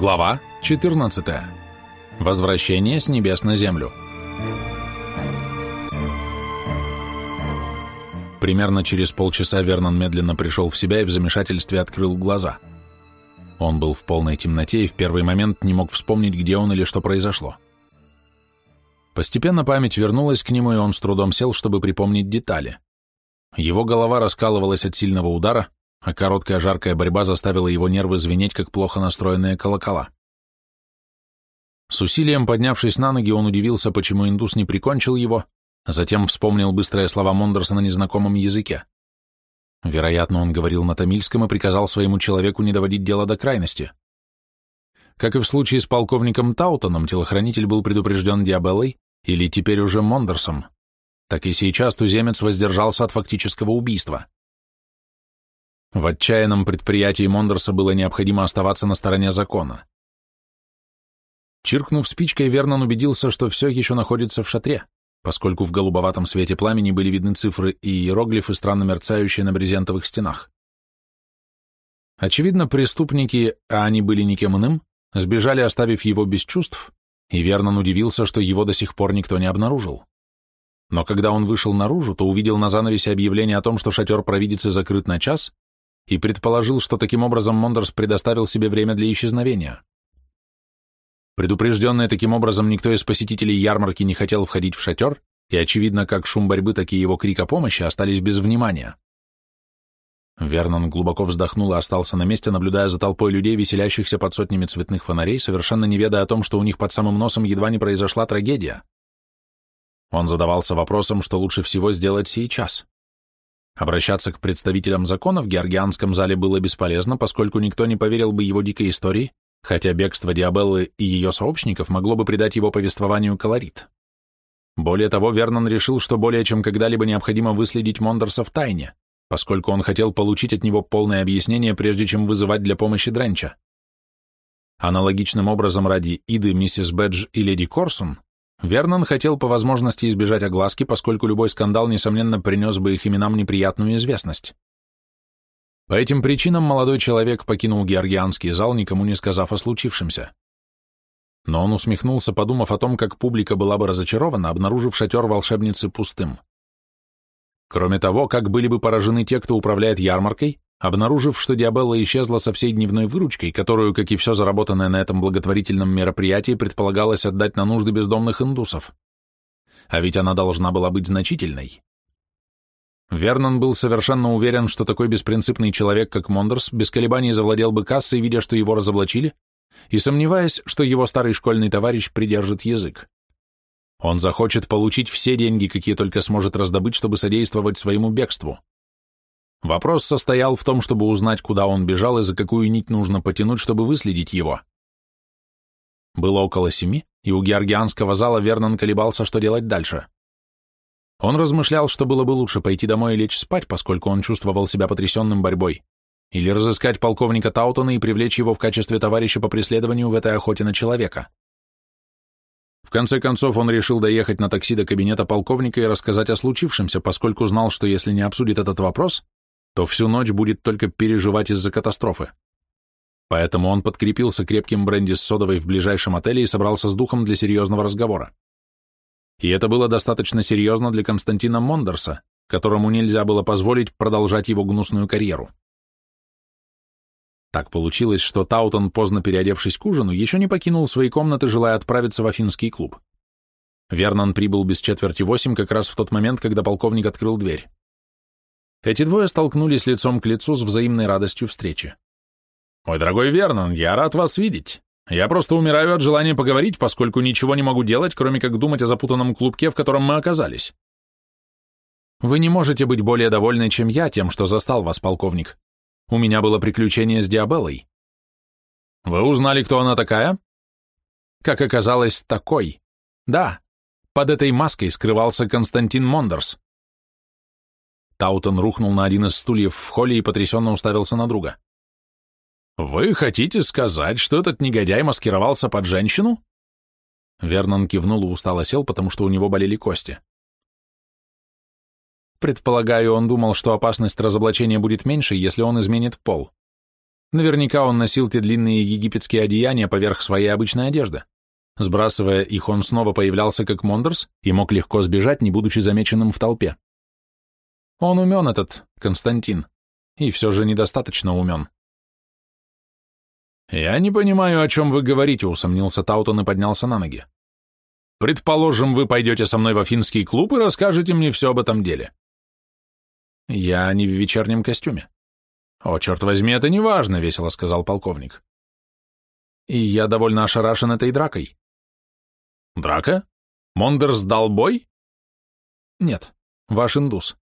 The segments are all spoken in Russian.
Глава 14. Возвращение с небес на землю. Примерно через полчаса Вернон медленно пришел в себя и в замешательстве открыл глаза. Он был в полной темноте и в первый момент не мог вспомнить, где он или что произошло. Постепенно память вернулась к нему, и он с трудом сел, чтобы припомнить детали. Его голова раскалывалась от сильного удара, а короткая жаркая борьба заставила его нервы звенеть, как плохо настроенные колокола. С усилием поднявшись на ноги, он удивился, почему индус не прикончил его, затем вспомнил быстрые слова Мондерса на незнакомом языке. Вероятно, он говорил на тамильском и приказал своему человеку не доводить дело до крайности. Как и в случае с полковником Таутоном, телохранитель был предупрежден Диабеллой, или теперь уже Мондерсом, так и сейчас туземец воздержался от фактического убийства. В отчаянном предприятии Мондерса было необходимо оставаться на стороне закона. Чиркнув спичкой, Вернон убедился, что все еще находится в шатре, поскольку в голубоватом свете пламени были видны цифры и иероглифы, странно мерцающие на брезентовых стенах. Очевидно, преступники, а они были никем иным, сбежали, оставив его без чувств, и Вернон удивился, что его до сих пор никто не обнаружил. Но когда он вышел наружу, то увидел на занавесе объявление о том, что шатер провидицы закрыт на час, и предположил, что таким образом Мондерс предоставил себе время для исчезновения. Предупрежденный таким образом, никто из посетителей ярмарки не хотел входить в шатер, и, очевидно, как шум борьбы, так и его крик о помощи остались без внимания. Вернон глубоко вздохнул и остался на месте, наблюдая за толпой людей, веселящихся под сотнями цветных фонарей, совершенно не ведая о том, что у них под самым носом едва не произошла трагедия. Он задавался вопросом, что лучше всего сделать сейчас. Обращаться к представителям закона в Георгианском зале было бесполезно, поскольку никто не поверил бы его дикой истории, хотя бегство Диабеллы и ее сообщников могло бы придать его повествованию колорит. Более того, Вернон решил, что более чем когда-либо необходимо выследить Мондерса в тайне, поскольку он хотел получить от него полное объяснение, прежде чем вызывать для помощи Дренча. Аналогичным образом ради Иды, миссис Бэдж и леди Корсун Вернон хотел по возможности избежать огласки, поскольку любой скандал, несомненно, принес бы их именам неприятную известность. По этим причинам молодой человек покинул георгианский зал, никому не сказав о случившемся. Но он усмехнулся, подумав о том, как публика была бы разочарована, обнаружив шатер волшебницы пустым. Кроме того, как были бы поражены те, кто управляет ярмаркой, Обнаружив, что Диабелла исчезла со всей дневной выручкой, которую, как и все заработанное на этом благотворительном мероприятии, предполагалось отдать на нужды бездомных индусов. А ведь она должна была быть значительной. Вернон был совершенно уверен, что такой беспринципный человек, как Мондерс, без колебаний завладел бы кассой, видя, что его разоблачили, и сомневаясь, что его старый школьный товарищ придержит язык. Он захочет получить все деньги, какие только сможет раздобыть, чтобы содействовать своему бегству. Вопрос состоял в том, чтобы узнать, куда он бежал и за какую нить нужно потянуть, чтобы выследить его. Было около семи, и у георгианского зала Вернон колебался, что делать дальше. Он размышлял, что было бы лучше пойти домой и лечь спать, поскольку он чувствовал себя потрясенным борьбой, или разыскать полковника Таутона и привлечь его в качестве товарища по преследованию в этой охоте на человека. В конце концов, он решил доехать на такси до кабинета полковника и рассказать о случившемся, поскольку знал, что если не обсудит этот вопрос, то всю ночь будет только переживать из-за катастрофы. Поэтому он подкрепился крепким бренди с содовой в ближайшем отеле и собрался с духом для серьезного разговора. И это было достаточно серьезно для Константина Мондерса, которому нельзя было позволить продолжать его гнусную карьеру. Так получилось, что Таутон, поздно переодевшись к ужину, еще не покинул свои комнаты, желая отправиться в афинский клуб. Вернон прибыл без четверти восемь как раз в тот момент, когда полковник открыл дверь. Эти двое столкнулись лицом к лицу с взаимной радостью встречи. «Мой дорогой Вернон, я рад вас видеть. Я просто умираю от желания поговорить, поскольку ничего не могу делать, кроме как думать о запутанном клубке, в котором мы оказались». «Вы не можете быть более довольны, чем я, тем, что застал вас, полковник. У меня было приключение с Диабеллой». «Вы узнали, кто она такая?» «Как оказалось, такой. Да, под этой маской скрывался Константин Мондерс. Таутон рухнул на один из стульев в холле и потрясенно уставился на друга. «Вы хотите сказать, что этот негодяй маскировался под женщину?» Вернон кивнул и устало сел, потому что у него болели кости. Предполагаю, он думал, что опасность разоблачения будет меньше, если он изменит пол. Наверняка он носил те длинные египетские одеяния поверх своей обычной одежды. Сбрасывая их, он снова появлялся как Мондерс и мог легко сбежать, не будучи замеченным в толпе. Он умен, этот Константин, и все же недостаточно умен. «Я не понимаю, о чем вы говорите», — усомнился Таутон и поднялся на ноги. «Предположим, вы пойдете со мной в афинский клуб и расскажете мне все об этом деле». «Я не в вечернем костюме». «О, черт возьми, это не важно», — весело сказал полковник. «И я довольно ошарашен этой дракой». «Драка? Мондерс дал бой?» «Нет, ваш индус.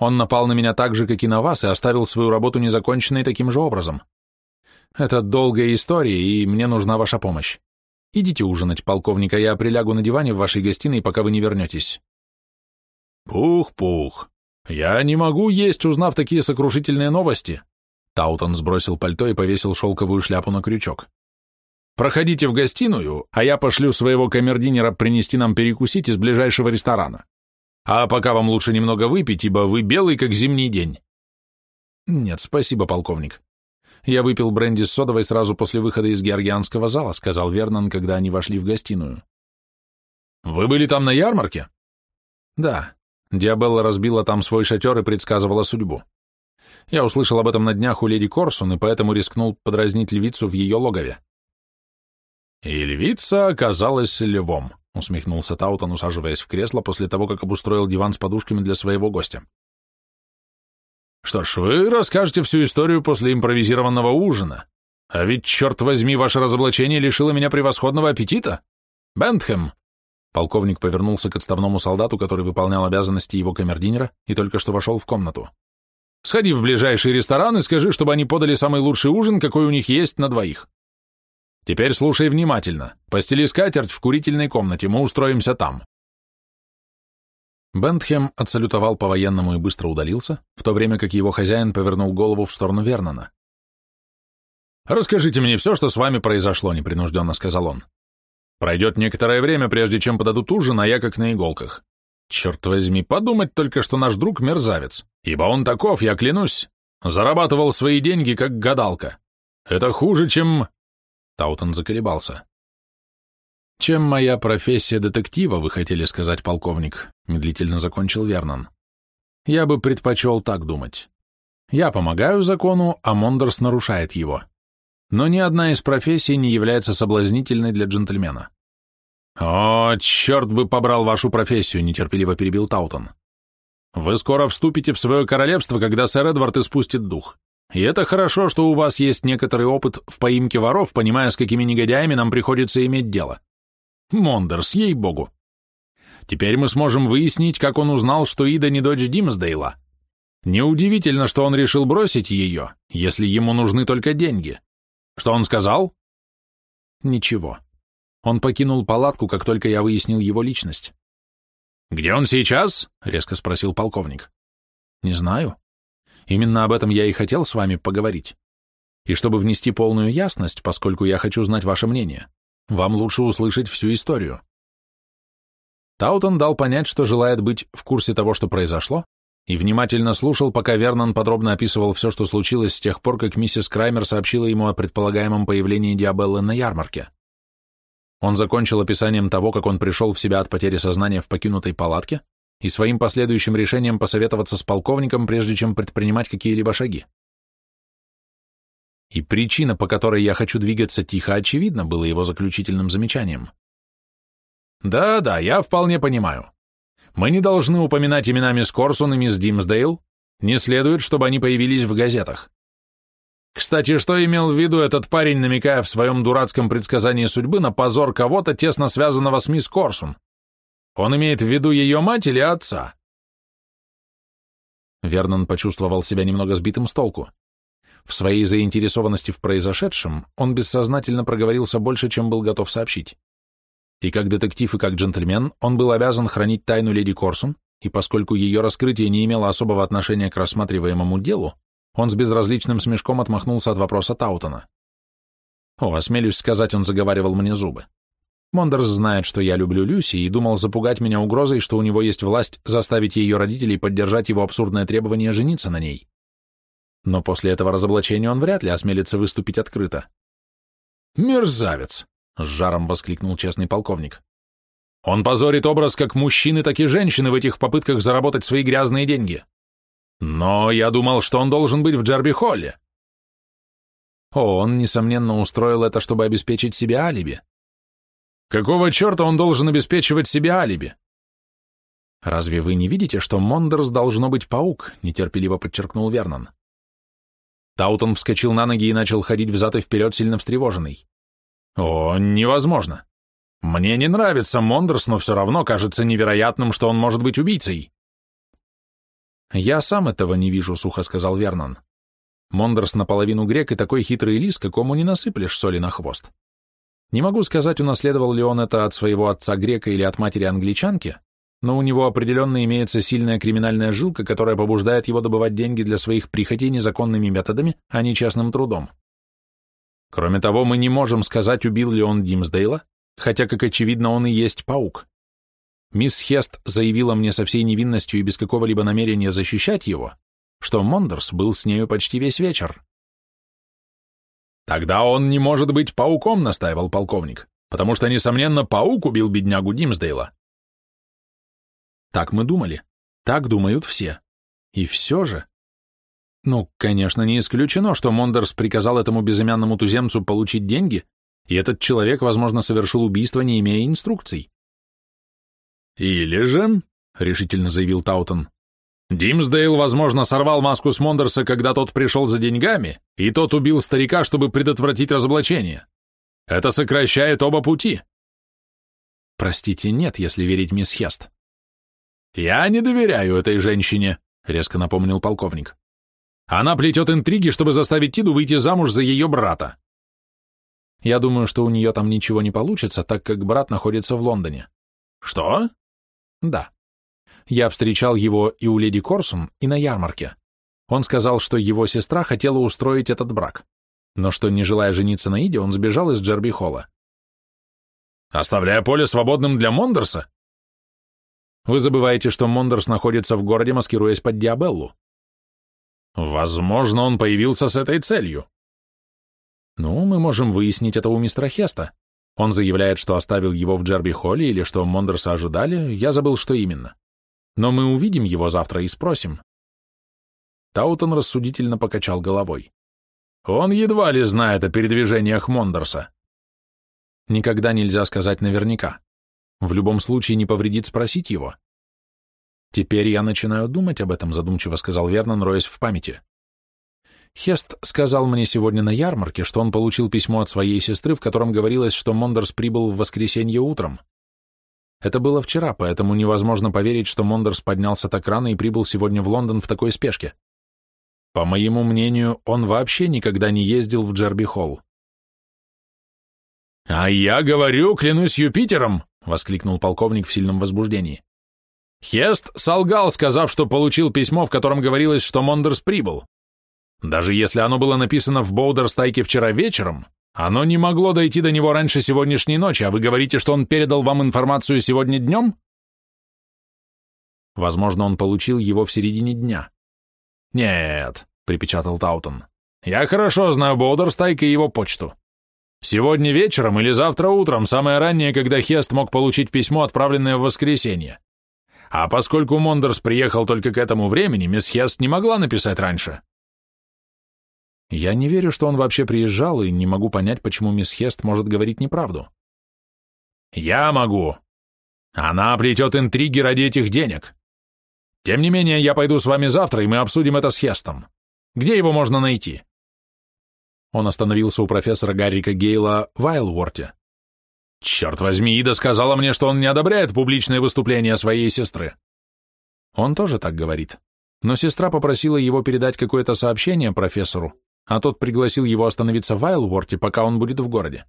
Он напал на меня так же, как и на вас, и оставил свою работу незаконченной таким же образом. Это долгая история, и мне нужна ваша помощь. Идите ужинать, полковник, а я прилягу на диване в вашей гостиной, пока вы не вернетесь». «Пух-пух. Я не могу есть, узнав такие сокрушительные новости». Таутон сбросил пальто и повесил шелковую шляпу на крючок. «Проходите в гостиную, а я пошлю своего камердинера принести нам перекусить из ближайшего ресторана. А пока вам лучше немного выпить, ибо вы белый, как зимний день». «Нет, спасибо, полковник. Я выпил бренди с содовой сразу после выхода из георгианского зала, сказал Вернон, когда они вошли в гостиную. Вы были там на ярмарке? Да. Диабелла разбила там свой шатер и предсказывала судьбу. Я услышал об этом на днях у леди Корсун и поэтому рискнул подразнить львицу в ее логове. И львица оказалась львом, усмехнулся Таутон, усаживаясь в кресло после того, как обустроил диван с подушками для своего гостя. Что ж, вы расскажете всю историю после импровизированного ужина. А ведь, черт возьми, ваше разоблачение лишило меня превосходного аппетита. Бентхэм!» Полковник повернулся к отставному солдату, который выполнял обязанности его камердинера и только что вошел в комнату. «Сходи в ближайший ресторан и скажи, чтобы они подали самый лучший ужин, какой у них есть на двоих. Теперь слушай внимательно. Постели скатерть в курительной комнате, мы устроимся там. Бентхем отсалютовал по-военному и быстро удалился, в то время как его хозяин повернул голову в сторону Вернона. «Расскажите мне все, что с вами произошло», — непринужденно сказал он. «Пройдет некоторое время, прежде чем подадут ужин, а я как на иголках. Черт возьми, подумать только, что наш друг мерзавец, ибо он таков, я клянусь, зарабатывал свои деньги, как гадалка. Это хуже, чем...» Таутон заколебался. «Чем моя профессия детектива, вы хотели сказать, полковник?» — медлительно закончил Вернон. «Я бы предпочел так думать. Я помогаю закону, а Мондерс нарушает его. Но ни одна из профессий не является соблазнительной для джентльмена». «О, черт бы побрал вашу профессию!» — нетерпеливо перебил Таутон. «Вы скоро вступите в свое королевство, когда сэр Эдвард испустит дух. И это хорошо, что у вас есть некоторый опыт в поимке воров, понимая, с какими негодяями нам приходится иметь дело. Мондерс, ей-богу. Теперь мы сможем выяснить, как он узнал, что Ида не дочь Димсдейла. Неудивительно, что он решил бросить ее, если ему нужны только деньги. Что он сказал? Ничего. Он покинул палатку, как только я выяснил его личность. «Где он сейчас?» — резко спросил полковник. «Не знаю. Именно об этом я и хотел с вами поговорить. И чтобы внести полную ясность, поскольку я хочу знать ваше мнение, вам лучше услышать всю историю. Таутон дал понять, что желает быть в курсе того, что произошло, и внимательно слушал, пока Вернон подробно описывал все, что случилось с тех пор, как миссис Краймер сообщила ему о предполагаемом появлении Диабеллы на ярмарке. Он закончил описанием того, как он пришел в себя от потери сознания в покинутой палатке и своим последующим решением посоветоваться с полковником, прежде чем предпринимать какие-либо шаги. И причина, по которой я хочу двигаться тихо, очевидна, было его заключительным замечанием. Да-да, я вполне понимаю. Мы не должны упоминать имена мисс Корсун и мисс Димсдейл, не следует, чтобы они появились в газетах. Кстати, что имел в виду этот парень, намекая в своем дурацком предсказании судьбы на позор кого-то, тесно связанного с мисс Корсун? Он имеет в виду ее мать или отца? Вернон почувствовал себя немного сбитым с толку. В своей заинтересованности в произошедшем он бессознательно проговорился больше, чем был готов сообщить. И как детектив, и как джентльмен он был обязан хранить тайну леди Корсун, и поскольку ее раскрытие не имело особого отношения к рассматриваемому делу, он с безразличным смешком отмахнулся от вопроса Таутона. «О, осмелюсь сказать, он заговаривал мне зубы. Мондерс знает, что я люблю Люси, и думал запугать меня угрозой, что у него есть власть заставить ее родителей поддержать его абсурдное требование жениться на ней. но после этого разоблачения он вряд ли осмелится выступить открыто. «Мерзавец!» — с жаром воскликнул честный полковник. «Он позорит образ как мужчины, так и женщины в этих попытках заработать свои грязные деньги. Но я думал, что он должен быть в Джерби-Холле». О, он, несомненно, устроил это, чтобы обеспечить себе алиби. Какого черта он должен обеспечивать себе алиби? Разве вы не видите, что Мондерс должно быть паук, нетерпеливо подчеркнул Вернон. Таутон вскочил на ноги и начал ходить взад и вперед, сильно встревоженный. «О, невозможно. Мне не нравится Мондерс, но все равно кажется невероятным, что он может быть убийцей». «Я сам этого не вижу», — сухо сказал Вернон. Мондерс наполовину грек и такой хитрый лис, какому не насыплешь соли на хвост. Не могу сказать, унаследовал ли он это от своего отца грека или от матери англичанки, но у него определенно имеется сильная криминальная жилка, которая побуждает его добывать деньги для своих прихотей незаконными методами, а не честным трудом. Кроме того, мы не можем сказать, убил ли он Димсдейла, хотя, как очевидно, он и есть паук. Мисс Хест заявила мне со всей невинностью и без какого-либо намерения защищать его, что Мондерс был с нею почти весь вечер. «Тогда он не может быть пауком», — настаивал полковник, «потому что, несомненно, паук убил беднягу Димсдейла. Так мы думали. Так думают все. И все же... Ну, конечно, не исключено, что Мондерс приказал этому безымянному туземцу получить деньги, и этот человек, возможно, совершил убийство, не имея инструкций. «Или же», — решительно заявил Таутон, «Димсдейл, возможно, сорвал маску с Мондерса, когда тот пришел за деньгами, и тот убил старика, чтобы предотвратить разоблачение. Это сокращает оба пути». «Простите, нет, если верить мисс Хест». «Я не доверяю этой женщине», — резко напомнил полковник. «Она плетет интриги, чтобы заставить Тиду выйти замуж за ее брата». «Я думаю, что у нее там ничего не получится, так как брат находится в Лондоне». «Что?» «Да. Я встречал его и у леди Корсун, и на ярмарке. Он сказал, что его сестра хотела устроить этот брак, но что, не желая жениться на Иде, он сбежал из Джерби-Холла». «Оставляя поле свободным для Мондерса?» Вы забываете, что Мондерс находится в городе, маскируясь под Диабеллу. Возможно, он появился с этой целью. Ну, мы можем выяснить это у мистера Хеста. Он заявляет, что оставил его в Джерби-Холле или что Мондерса ожидали, я забыл, что именно. Но мы увидим его завтра и спросим. Таутон рассудительно покачал головой. Он едва ли знает о передвижениях Мондерса. Никогда нельзя сказать наверняка. В любом случае не повредит спросить его. Теперь я начинаю думать об этом, задумчиво сказал Вернон, роясь в памяти. Хест сказал мне сегодня на ярмарке, что он получил письмо от своей сестры, в котором говорилось, что Мондерс прибыл в воскресенье утром. Это было вчера, поэтому невозможно поверить, что Мондерс поднялся так рано и прибыл сегодня в Лондон в такой спешке. По моему мнению, он вообще никогда не ездил в Джерби-Холл. «А я говорю, клянусь Юпитером!» — воскликнул полковник в сильном возбуждении. «Хест солгал, сказав, что получил письмо, в котором говорилось, что Мондерс прибыл. Даже если оно было написано в Боудерстайке вчера вечером, оно не могло дойти до него раньше сегодняшней ночи, а вы говорите, что он передал вам информацию сегодня днем?» Возможно, он получил его в середине дня. «Нет», — припечатал Таутон, — «я хорошо знаю Боудерстайк и его почту. Сегодня вечером или завтра утром, самое раннее, когда Хест мог получить письмо, отправленное в воскресенье. А поскольку Мондерс приехал только к этому времени, мисс Хест не могла написать раньше. Я не верю, что он вообще приезжал, и не могу понять, почему мисс Хест может говорить неправду. Я могу. Она плетет интриги ради этих денег. Тем не менее, я пойду с вами завтра, и мы обсудим это с Хестом. Где его можно найти? Он остановился у профессора Гаррика Гейла в Айлворте. «Черт возьми, Ида сказала мне, что он не одобряет публичное выступление своей сестры». Он тоже так говорит. Но сестра попросила его передать какое-то сообщение профессору, а тот пригласил его остановиться в Айлворте, пока он будет в городе.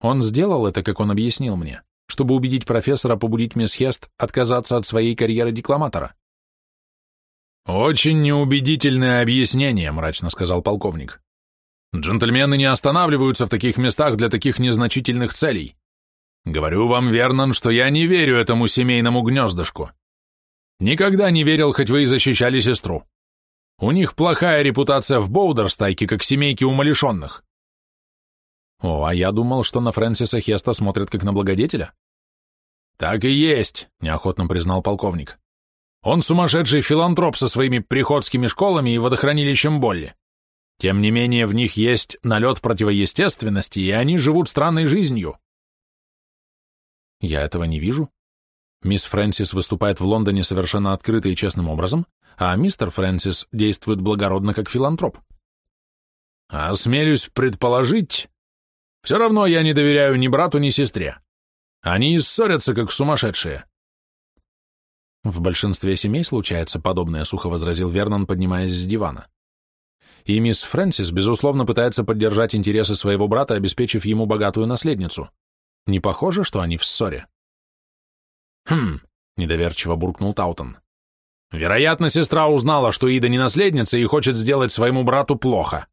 Он сделал это, как он объяснил мне, чтобы убедить профессора побудить мисс Хест отказаться от своей карьеры декламатора. «Очень неубедительное объяснение», — мрачно сказал полковник. Джентльмены не останавливаются в таких местах для таких незначительных целей. Говорю вам, Вернон, что я не верю этому семейному гнездышку. Никогда не верил, хоть вы и защищали сестру. У них плохая репутация в Боудерстайке, как семейки умалишенных. О, а я думал, что на Фрэнсиса Хеста смотрят как на благодетеля. Так и есть, неохотно признал полковник. Он сумасшедший филантроп со своими приходскими школами и водохранилищем Болли. Тем не менее, в них есть налет противоестественности, и они живут странной жизнью. Я этого не вижу. Мисс Фрэнсис выступает в Лондоне совершенно открыто и честным образом, а мистер Фрэнсис действует благородно как филантроп. Осмелюсь предположить, все равно я не доверяю ни брату, ни сестре. Они ссорятся, как сумасшедшие. В большинстве семей случается подобное, сухо возразил Вернон, поднимаясь с дивана. И мисс Фрэнсис, безусловно, пытается поддержать интересы своего брата, обеспечив ему богатую наследницу. Не похоже, что они в ссоре. Хм, недоверчиво буркнул Таутон. Вероятно, сестра узнала, что Ида не наследница и хочет сделать своему брату плохо.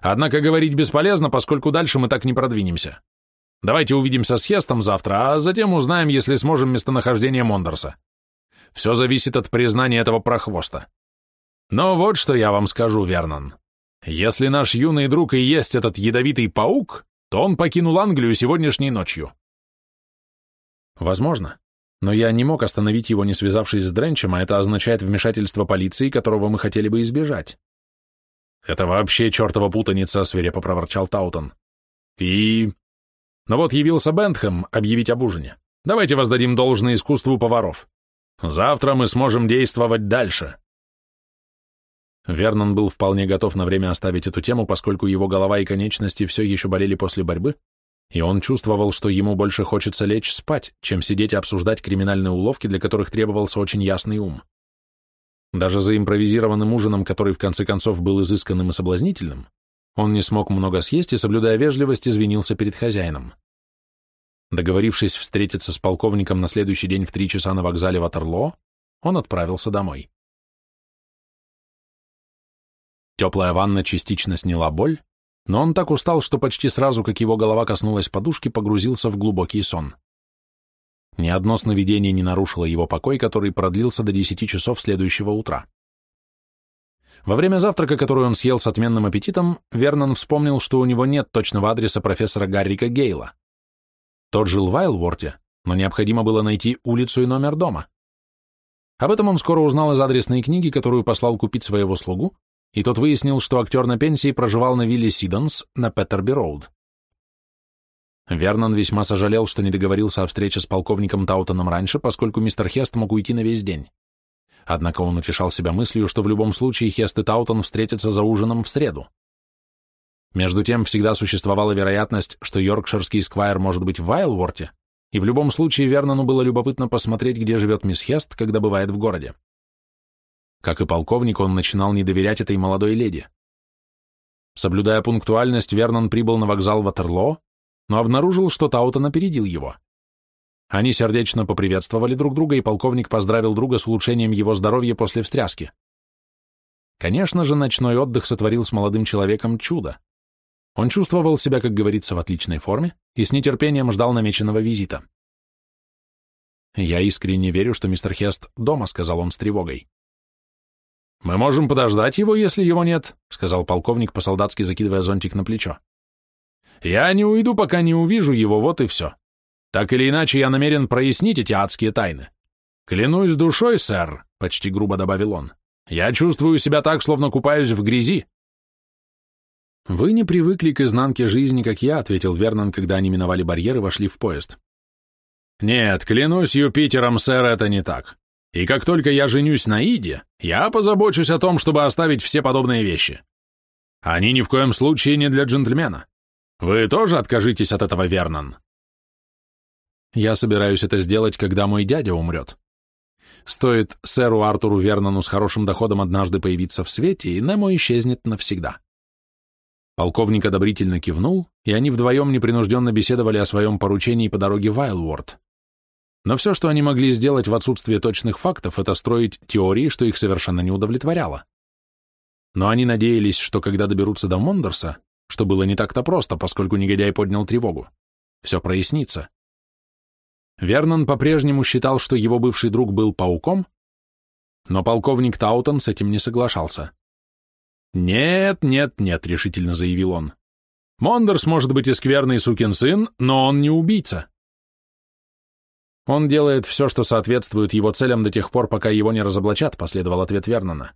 Однако говорить бесполезно, поскольку дальше мы так не продвинемся. Давайте увидимся с Хестом завтра, а затем узнаем, если сможем, местонахождение Мондорса. Все зависит от признания этого прохвоста. Но вот что я вам скажу, Вернон. Если наш юный друг и есть этот ядовитый паук, то он покинул Англию сегодняшней ночью. Возможно. Но я не мог остановить его, не связавшись с Дренчем, а это означает вмешательство полиции, которого мы хотели бы избежать. Это вообще чертова путаница, свирепо проворчал Таутон. И... Но вот явился Бентхэм объявить об ужине. Давайте воздадим должное искусству поваров. Завтра мы сможем действовать дальше. Вернон был вполне готов на время оставить эту тему, поскольку его голова и конечности все еще болели после борьбы, и он чувствовал, что ему больше хочется лечь спать, чем сидеть и обсуждать криминальные уловки, для которых требовался очень ясный ум. Даже за импровизированным ужином, который в конце концов был изысканным и соблазнительным, он не смог много съесть и, соблюдая вежливость, извинился перед хозяином. Договорившись встретиться с полковником на следующий день в три часа на вокзале Ватерлоо, он отправился домой. Теплая ванна частично сняла боль, но он так устал, что почти сразу, как его голова коснулась подушки, погрузился в глубокий сон. Ни одно сновидение не нарушило его покой, который продлился до десяти часов следующего утра. Во время завтрака, который он съел с отменным аппетитом, Вернон вспомнил, что у него нет точного адреса профессора Гаррика Гейла. Тот жил в Айлворте, но необходимо было найти улицу и номер дома. Об этом он скоро узнал из адресной книги, которую послал купить своего слугу, и тот выяснил, что актер на пенсии проживал на вилле Сидонс на Петерби-Роуд. Вернон весьма сожалел, что не договорился о встрече с полковником Таутоном раньше, поскольку мистер Хест мог уйти на весь день. Однако он утешал себя мыслью, что в любом случае Хест и Таутон встретятся за ужином в среду. Между тем, всегда существовала вероятность, что йоркширский сквайр может быть в Вайлворте, и в любом случае Вернону было любопытно посмотреть, где живет мисс Хест, когда бывает в городе. Как и полковник, он начинал не доверять этой молодой леди. Соблюдая пунктуальность, Вернон прибыл на вокзал Ватерлоо, но обнаружил, что Таутон опередил его. Они сердечно поприветствовали друг друга, и полковник поздравил друга с улучшением его здоровья после встряски. Конечно же, ночной отдых сотворил с молодым человеком чудо. Он чувствовал себя, как говорится, в отличной форме и с нетерпением ждал намеченного визита. «Я искренне верю, что мистер Хест дома», — сказал он с тревогой. «Мы можем подождать его, если его нет», — сказал полковник, по-солдатски закидывая зонтик на плечо. «Я не уйду, пока не увижу его, вот и все. Так или иначе, я намерен прояснить эти адские тайны. Клянусь душой, сэр», — почти грубо добавил он, — «я чувствую себя так, словно купаюсь в грязи». «Вы не привыкли к изнанке жизни, как я», — ответил Вернон, когда они миновали барьер и вошли в поезд. «Нет, клянусь Юпитером, сэр, это не так. И как только я женюсь на Иде, я позабочусь о том, чтобы оставить все подобные вещи. Они ни в коем случае не для джентльмена. Вы тоже откажитесь от этого, Вернон? Я собираюсь это сделать, когда мой дядя умрет. Стоит сэру Артуру Вернону с хорошим доходом однажды появиться в свете, и Немо исчезнет навсегда. Полковник одобрительно кивнул, и они вдвоем непринужденно беседовали о своем поручении по дороге в Айлворд. Но все, что они могли сделать в отсутствие точных фактов, это строить теории, что их совершенно не удовлетворяло. Но они надеялись, что когда доберутся до Мондорса, что было не так-то просто, поскольку негодяй поднял тревогу, все прояснится. Вернон по-прежнему считал, что его бывший друг был пауком, но полковник Таутон с этим не соглашался. «Нет, нет, нет», — решительно заявил он. «Мондерс может быть и скверный сукин сын, но он не убийца». «Он делает все, что соответствует его целям до тех пор, пока его не разоблачат», — последовал ответ Вернона.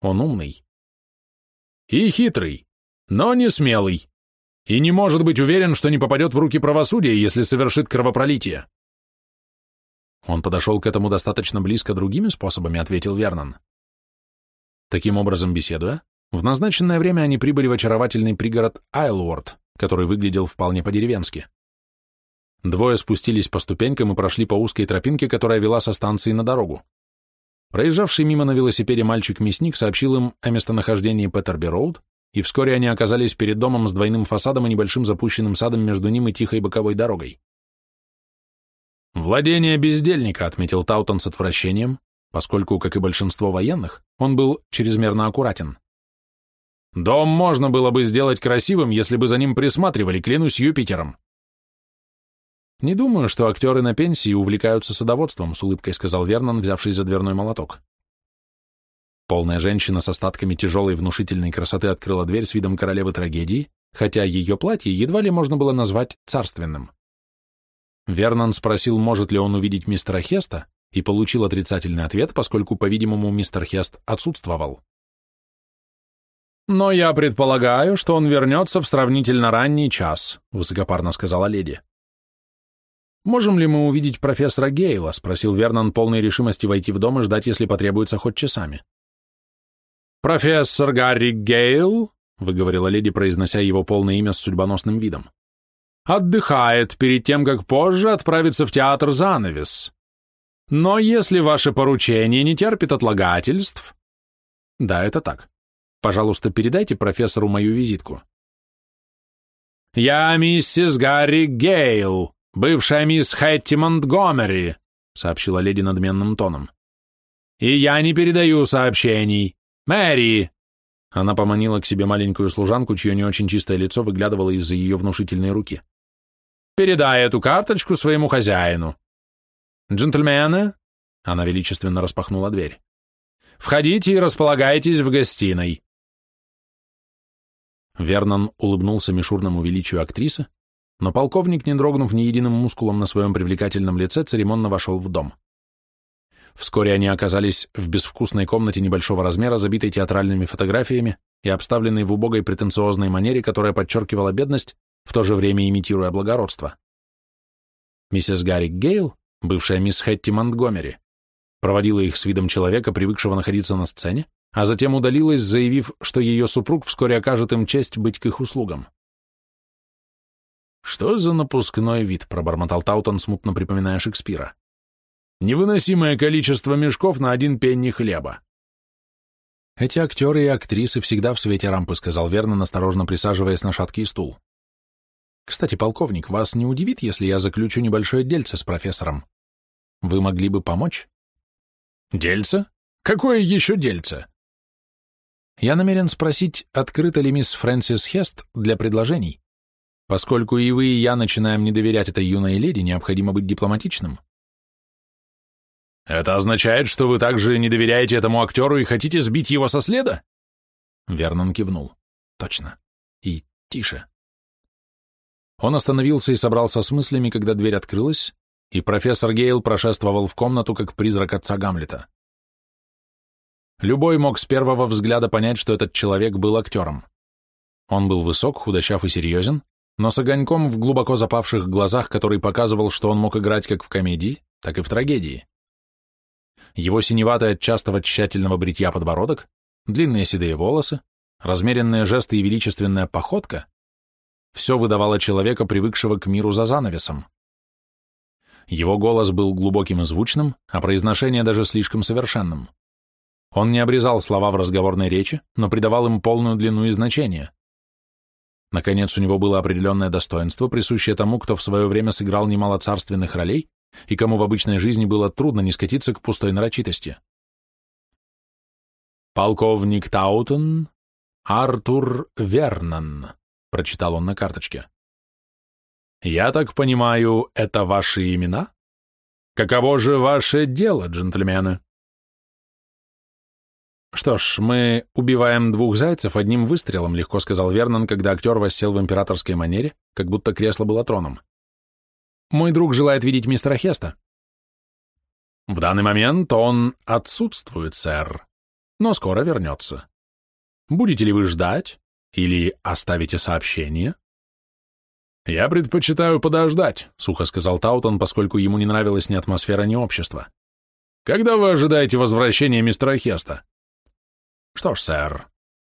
«Он умный». «И хитрый, но не смелый. И не может быть уверен, что не попадет в руки правосудия, если совершит кровопролитие». «Он подошел к этому достаточно близко другими способами», — ответил Вернон. Таким образом, беседуя, в назначенное время они прибыли в очаровательный пригород Айлворд, который выглядел вполне по-деревенски. Двое спустились по ступенькам и прошли по узкой тропинке, которая вела со станции на дорогу. Проезжавший мимо на велосипеде мальчик-мясник сообщил им о местонахождении Петерби-Роуд, и вскоре они оказались перед домом с двойным фасадом и небольшим запущенным садом между ним и тихой боковой дорогой. «Владение бездельника», — отметил Таутон с отвращением, поскольку, как и большинство военных, он был чрезмерно аккуратен. Дом можно было бы сделать красивым, если бы за ним присматривали, клянусь Юпитером. Не думаю, что актеры на пенсии увлекаются садоводством, с улыбкой сказал Вернон, взявший за дверной молоток. Полная женщина с остатками тяжелой внушительной красоты открыла дверь с видом королевы трагедии, хотя ее платье едва ли можно было назвать царственным. Вернон спросил, может ли он увидеть мистера Хеста, и получил отрицательный ответ, поскольку, по-видимому, мистер Хест отсутствовал. «Но я предполагаю, что он вернется в сравнительно ранний час», — высокопарно сказала леди. «Можем ли мы увидеть профессора Гейла?» — спросил Вернон, полной решимости войти в дом и ждать, если потребуется хоть часами. «Профессор Гарри Гейл», — выговорила леди, произнося его полное имя с судьбоносным видом, «отдыхает перед тем, как позже отправиться в театр «Занавес». Но если ваше поручение не терпит отлагательств...» «Да, это так. Пожалуйста, передайте профессору мою визитку. «Я миссис Гарри Гейл, бывшая мисс Хэтти Монтгомери», сообщила леди надменным тоном. «И я не передаю сообщений. Мэри!» Она поманила к себе маленькую служанку, чье не очень чистое лицо выглядывало из-за ее внушительной руки. «Передай эту карточку своему хозяину». «Джентльмены!» Она величественно распахнула дверь. «Входите и располагайтесь в гостиной. Вернон улыбнулся мишурному величию актрисы, но полковник, не дрогнув ни единым мускулом на своем привлекательном лице, церемонно вошел в дом. Вскоре они оказались в безвкусной комнате небольшого размера, забитой театральными фотографиями и обставленной в убогой претенциозной манере, которая подчеркивала бедность, в то же время имитируя благородство. Миссис Гаррик Гейл, бывшая мисс Хэтти Монтгомери, проводила их с видом человека, привыкшего находиться на сцене, а затем удалилась, заявив, что ее супруг вскоре окажет им честь быть к их услугам. «Что за напускной вид?» — пробормотал Таутон, смутно припоминая Шекспира. «Невыносимое количество мешков на один пенни хлеба». «Эти актеры и актрисы всегда в свете рампы», — сказал Вернон, осторожно присаживаясь на шаткий стул. «Кстати, полковник, вас не удивит, если я заключу небольшое дельце с профессором? Вы могли бы помочь?» «Дельце? Какое еще дельце?» Я намерен спросить, открыта ли мисс Фрэнсис Хест для предложений. Поскольку и вы, и я начинаем не доверять этой юной леди, необходимо быть дипломатичным. Это означает, что вы также не доверяете этому актеру и хотите сбить его со следа? Вернон кивнул. Точно. И тише. Он остановился и собрался с мыслями, когда дверь открылась, и профессор Гейл прошествовал в комнату, как призрак отца Гамлета. Любой мог с первого взгляда понять, что этот человек был актером. Он был высок, худощав и серьезен, но с огоньком в глубоко запавших глазах, который показывал, что он мог играть как в комедии, так и в трагедии. Его синеватый от частого тщательного бритья подбородок, длинные седые волосы, размеренные жесты и величественная походка — все выдавало человека, привыкшего к миру за занавесом. Его голос был глубоким и звучным, а произношение даже слишком совершенным. Он не обрезал слова в разговорной речи, но придавал им полную длину и значение. Наконец, у него было определенное достоинство, присущее тому, кто в свое время сыграл немало царственных ролей и кому в обычной жизни было трудно не скатиться к пустой нарочитости. «Полковник Таутон, Артур Вернон», — прочитал он на карточке. «Я так понимаю, это ваши имена? Каково же ваше дело, джентльмены?» «Что ж, мы убиваем двух зайцев одним выстрелом», — легко сказал Вернон, когда актер воссел в императорской манере, как будто кресло было троном. «Мой друг желает видеть мистера Хеста». «В данный момент он отсутствует, сэр, но скоро вернется. Будете ли вы ждать или оставите сообщение?» «Я предпочитаю подождать», — сухо сказал Таутон, поскольку ему не нравилась ни атмосфера, ни общество. «Когда вы ожидаете возвращения мистера Хеста?» Что ж, сэр,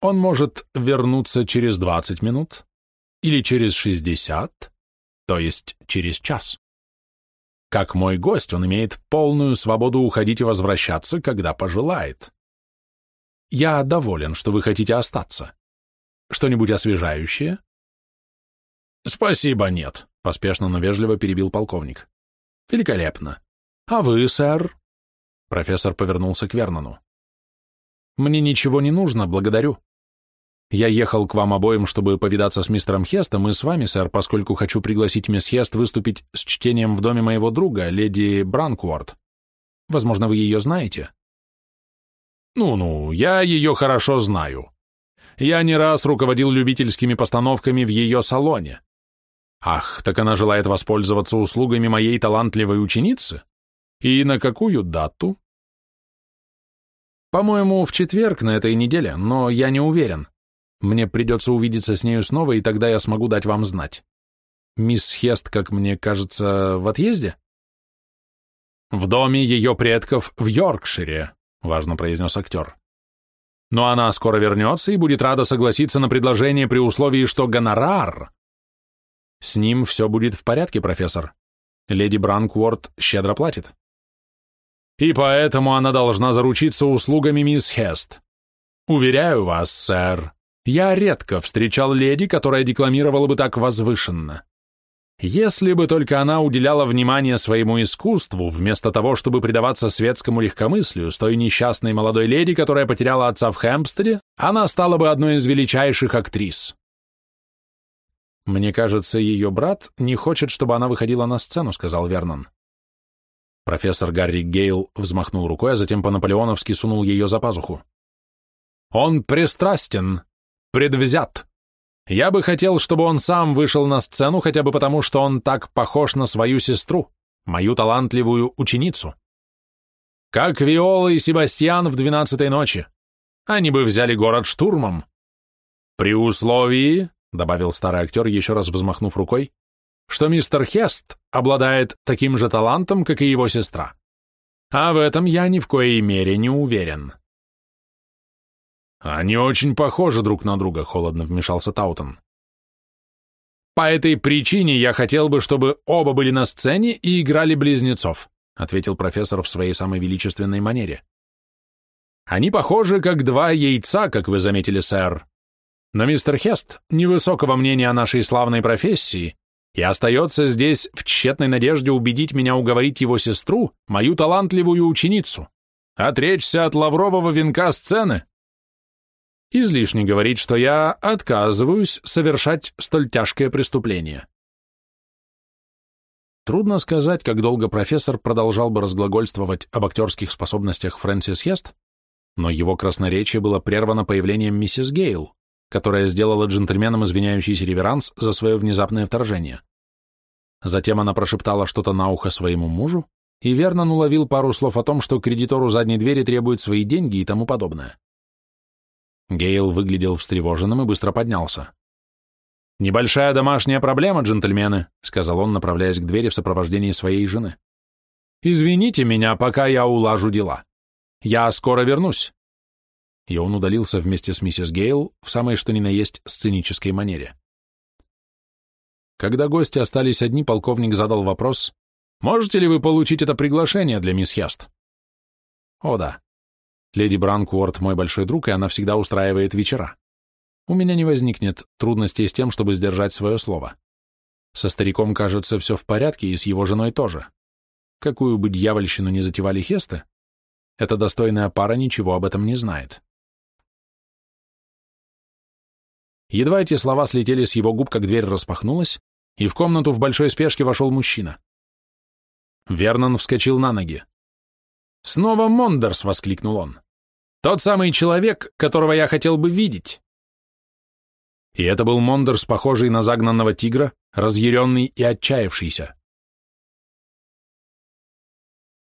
он может вернуться через 20 минут или через 60, то есть через час. Как мой гость, он имеет полную свободу уходить и возвращаться, когда пожелает. Я доволен, что вы хотите остаться. Что-нибудь освежающее? Спасибо, нет, поспешно, но вежливо перебил полковник. Великолепно. А вы, сэр? Профессор повернулся к Вернону. Мне ничего не нужно, благодарю. Я ехал к вам обоим, чтобы повидаться с мистером Хестом и с вами, сэр, поскольку хочу пригласить мисс Хест выступить с чтением в доме моего друга, леди Бранкворд. Возможно, вы ее знаете? Ну-ну, я ее хорошо знаю. Я не раз руководил любительскими постановками в ее салоне. Ах, так она желает воспользоваться услугами моей талантливой ученицы? И на какую дату? По-моему, в четверг на этой неделе, но я не уверен. Мне придется увидеться с нею снова, и тогда я смогу дать вам знать. Мисс Хест, как мне кажется, в отъезде? В доме ее предков в Йоркшире, важно произнес актер. Но она скоро вернется и будет рада согласиться на предложение при условии, что гонорар... С ним все будет в порядке, профессор. Леди Бранкворд щедро платит и поэтому она должна заручиться услугами мисс Хест. Уверяю вас, сэр, я редко встречал леди, которая декламировала бы так возвышенно. Если бы только она уделяла внимание своему искусству, вместо того, чтобы предаваться светскому легкомыслию с той несчастной молодой леди, которая потеряла отца в Хэмпстеде, она стала бы одной из величайших актрис. «Мне кажется, ее брат не хочет, чтобы она выходила на сцену», — сказал Вернон. Профессор Гарри Гейл взмахнул рукой, а затем по-наполеоновски сунул ее за пазуху. «Он пристрастен, предвзят. Я бы хотел, чтобы он сам вышел на сцену, хотя бы потому, что он так похож на свою сестру, мою талантливую ученицу. Как Виола и Себастьян в двенадцатой ночи. Они бы взяли город штурмом. При условии, — добавил старый актер, еще раз взмахнув рукой, что мистер Хест обладает таким же талантом, как и его сестра. А в этом я ни в коей мере не уверен. Они очень похожи друг на друга, холодно вмешался Таутон. По этой причине я хотел бы, чтобы оба были на сцене и играли близнецов, ответил профессор в своей самой величественной манере. Они похожи как два яйца, как вы заметили, сэр. Но мистер Хест невысокого мнения о нашей славной профессии и остается здесь в тщетной надежде убедить меня уговорить его сестру, мою талантливую ученицу, отречься от лаврового венка сцены. Излишне говорить, что я отказываюсь совершать столь тяжкое преступление. Трудно сказать, как долго профессор продолжал бы разглагольствовать об актерских способностях Фрэнсис Хест, но его красноречие было прервано появлением миссис Гейл, которая сделала джентльменам извиняющийся реверанс за свое внезапное вторжение. Затем она прошептала что-то на ухо своему мужу, и Вернон уловил пару слов о том, что кредитору задней двери требует свои деньги и тому подобное. Гейл выглядел встревоженным и быстро поднялся. «Небольшая домашняя проблема, джентльмены», — сказал он, направляясь к двери в сопровождении своей жены. «Извините меня, пока я улажу дела. Я скоро вернусь и он удалился вместе с миссис Гейл в самой что ни на есть сценической манере. Когда гости остались одни, полковник задал вопрос, «Можете ли вы получить это приглашение для мисс Яст?» «О да. Леди Бранкуорт мой большой друг, и она всегда устраивает вечера. У меня не возникнет трудностей с тем, чтобы сдержать свое слово. Со стариком, кажется, все в порядке, и с его женой тоже. Какую бы дьявольщину ни затевали Хесты, эта достойная пара ничего об этом не знает. Едва эти слова слетели с его губ, как дверь распахнулась, и в комнату в большой спешке вошел мужчина. Вернон вскочил на ноги. «Снова Мондерс!» — воскликнул он. Тот самый человек, которого я хотел бы видеть. И это был Мондерс, похожий на загнанного тигра, разъяренный и отчаявшийся.